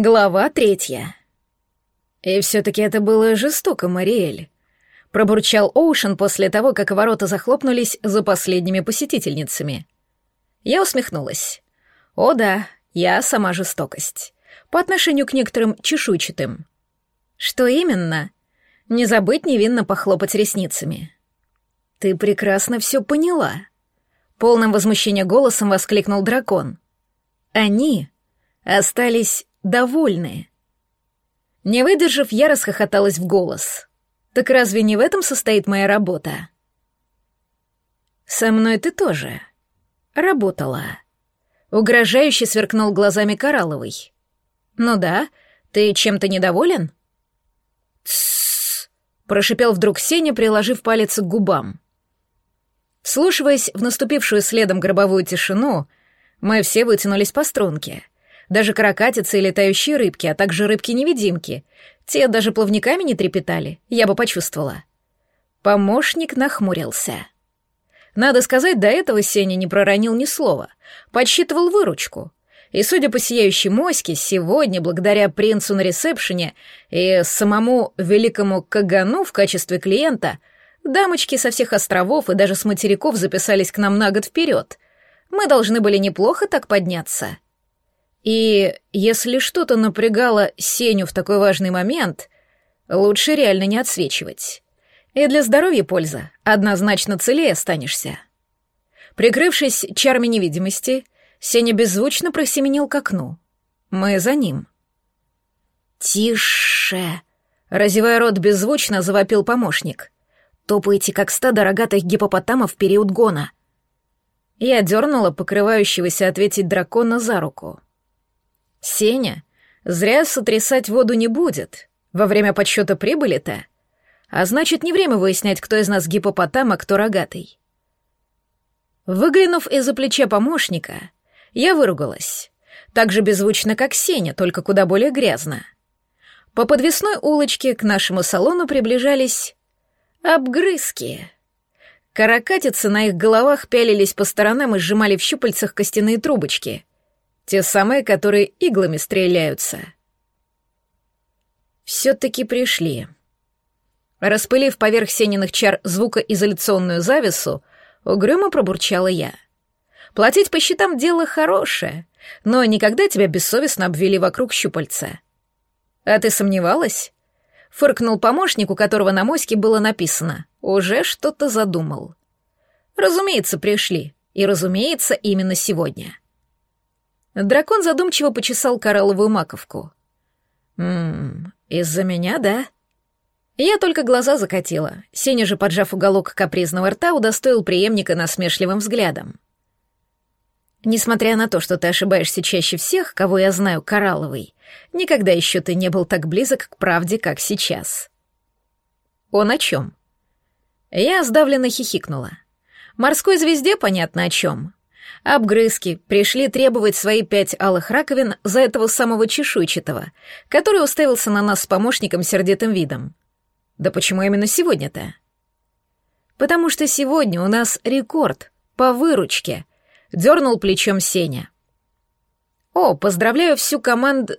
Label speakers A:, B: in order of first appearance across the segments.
A: Глава третья. И все-таки это было жестоко, Мариэль. Пробурчал Оушен после того, как ворота захлопнулись за последними посетительницами. Я усмехнулась. О да, я сама жестокость. По отношению к некоторым чешуйчатым. Что именно? Не забыть невинно похлопать ресницами. Ты прекрасно все поняла. Полным возмущения голосом воскликнул дракон. Они остались довольные. Не выдержав, я расхохоталась в голос. Так разве не в этом состоит моя работа? Со мной ты тоже работала. Угрожающе сверкнул глазами Коралловый. Ну да, ты чем-то недоволен? Тссс, прошипел вдруг Сеня, приложив палец к губам. Слушаясь в наступившую следом гробовую тишину, мы все вытянулись по струнке — даже каракатицы и летающие рыбки, а также рыбки-невидимки. Те даже плавниками не трепетали, я бы почувствовала. Помощник нахмурился. Надо сказать, до этого Сеня не проронил ни слова. Подсчитывал выручку. И, судя по сияющей моське, сегодня, благодаря принцу на ресепшене и самому великому Кагану в качестве клиента, дамочки со всех островов и даже с материков записались к нам на год вперед. Мы должны были неплохо так подняться. И если что-то напрягало Сеню в такой важный момент, лучше реально не отсвечивать. И для здоровья польза, однозначно целее останешься. Прикрывшись чарами невидимости, Сеня беззвучно просеменил к окну. Мы за ним. «Тише!» — разевая рот беззвучно, завопил помощник. «Топаете, как стадо рогатых гипопотамов в период гона». Я дернула покрывающегося ответить дракона за руку. Сеня зря сотрясать воду не будет. Во время подсчета прибыли-то. А значит, не время выяснять, кто из нас гипопотам, а кто рогатый. Выглянув из-за плеча помощника, я выругалась. Так же беззвучно, как Сеня, только куда более грязно. По подвесной улочке к нашему салону приближались обгрызки. Каракатицы на их головах пялились по сторонам и сжимали в щупальцах костяные трубочки. Те самые, которые иглами стреляются. Все-таки пришли. Распылив поверх сениных чар звукоизоляционную завесу, угрюмо пробурчала я. Платить по счетам дело хорошее, но никогда тебя бессовестно обвели вокруг щупальца. А ты сомневалась? Фыркнул помощник, у которого на моське было написано «Уже что-то задумал». Разумеется, пришли. И, разумеется, именно сегодня. Дракон задумчиво почесал коралловую маковку. «Ммм, из-за меня, да?» Я только глаза закатила. Сеня же, поджав уголок капризного рта, удостоил преемника насмешливым взглядом. «Несмотря на то, что ты ошибаешься чаще всех, кого я знаю, Коралловый, никогда еще ты не был так близок к правде, как сейчас». «Он о чем?» Я сдавленно хихикнула. «Морской звезде понятно о чем. Обгрызки пришли требовать свои пять алых раковин за этого самого чешуйчатого, который уставился на нас с помощником сердитым видом. Да почему именно сегодня-то? Потому что сегодня у нас рекорд по выручке, дернул плечом Сеня. О, поздравляю всю команду...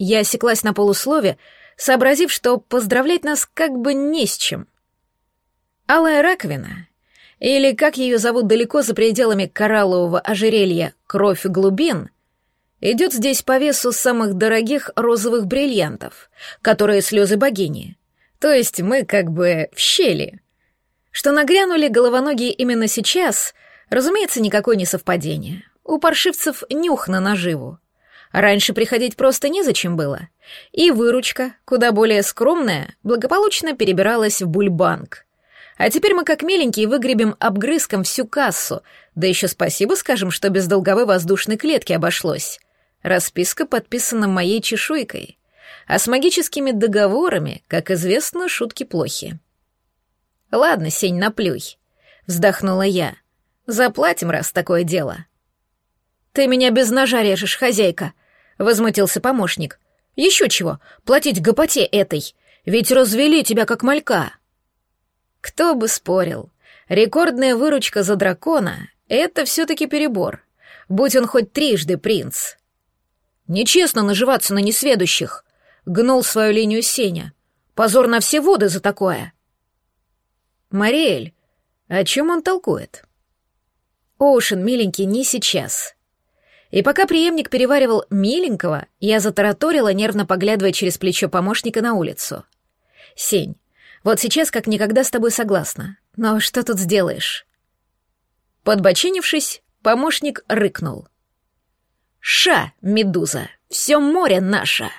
A: Я осеклась на полуслове, сообразив, что поздравлять нас как бы не с чем. Алая раковина или, как ее зовут далеко за пределами кораллового ожерелья, кровь глубин, идет здесь по весу самых дорогих розовых бриллиантов, которые слезы богини. То есть мы как бы в щели. Что нагрянули головоногие именно сейчас, разумеется, никакое не совпадение. У паршивцев нюх на наживу. Раньше приходить просто незачем было. И выручка, куда более скромная, благополучно перебиралась в бульбанк — а теперь мы как миленькие выгребем обгрызком всю кассу, да еще спасибо скажем, что без долговой воздушной клетки обошлось. Расписка подписана моей чешуйкой. А с магическими договорами, как известно, шутки плохи. «Ладно, Сень, наплюй», — вздохнула я. «Заплатим, раз такое дело». «Ты меня без ножа режешь, хозяйка», — возмутился помощник. «Еще чего, платить гопоте этой, ведь развели тебя как малька». Кто бы спорил. Рекордная выручка за дракона — это все-таки перебор. Будь он хоть трижды принц. Нечестно наживаться на несведущих. Гнул свою линию Сеня. Позор на все воды за такое. Мариэль, о чем он толкует? Оушен, миленький, не сейчас. И пока преемник переваривал миленького, я затараторила, нервно поглядывая через плечо помощника на улицу. «Сень, вот сейчас как никогда с тобой согласна. Но что тут сделаешь?» Подбочинившись, помощник рыкнул. «Ша, медуза, все море наше!»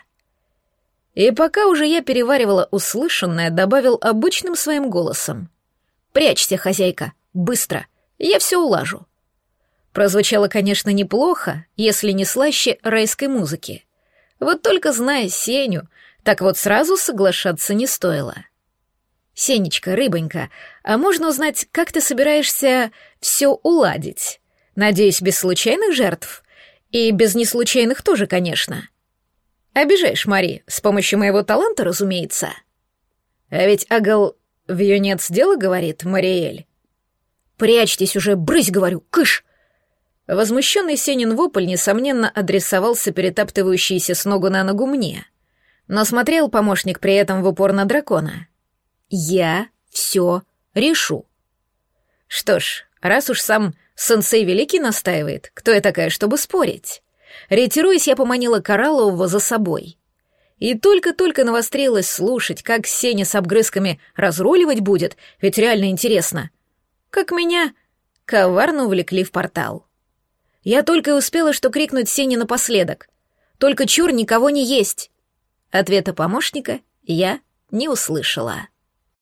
A: И пока уже я переваривала услышанное, добавил обычным своим голосом. «Прячься, хозяйка, быстро, я все улажу». Прозвучало, конечно, неплохо, если не слаще райской музыки. Вот только зная Сеню, так вот сразу соглашаться не стоило. «Сенечка, рыбонька, а можно узнать, как ты собираешься все уладить? Надеюсь, без случайных жертв? И без неслучайных тоже, конечно». «Обижаешь, Мари, с помощью моего таланта, разумеется». «А ведь Агал в юнец дело, — говорит Мариэль». «Прячьтесь уже, брысь, говорю, кыш!» Возмущенный Сенин вопль, несомненно, адресовался перетаптывающийся с ногу на ногу мне. Но смотрел помощник при этом в упор на дракона. «Я все решу». Что ж, раз уж сам сенсей Великий настаивает, кто я такая, чтобы спорить? Ретируясь, я поманила Кораллового за собой. И только-только навострилась слушать, как Сеня с обгрызками разруливать будет, ведь реально интересно. Как меня коварно увлекли в портал. Я только и успела, что крикнуть Сене напоследок. «Только чур, никого не есть!» Ответа помощника я не услышала.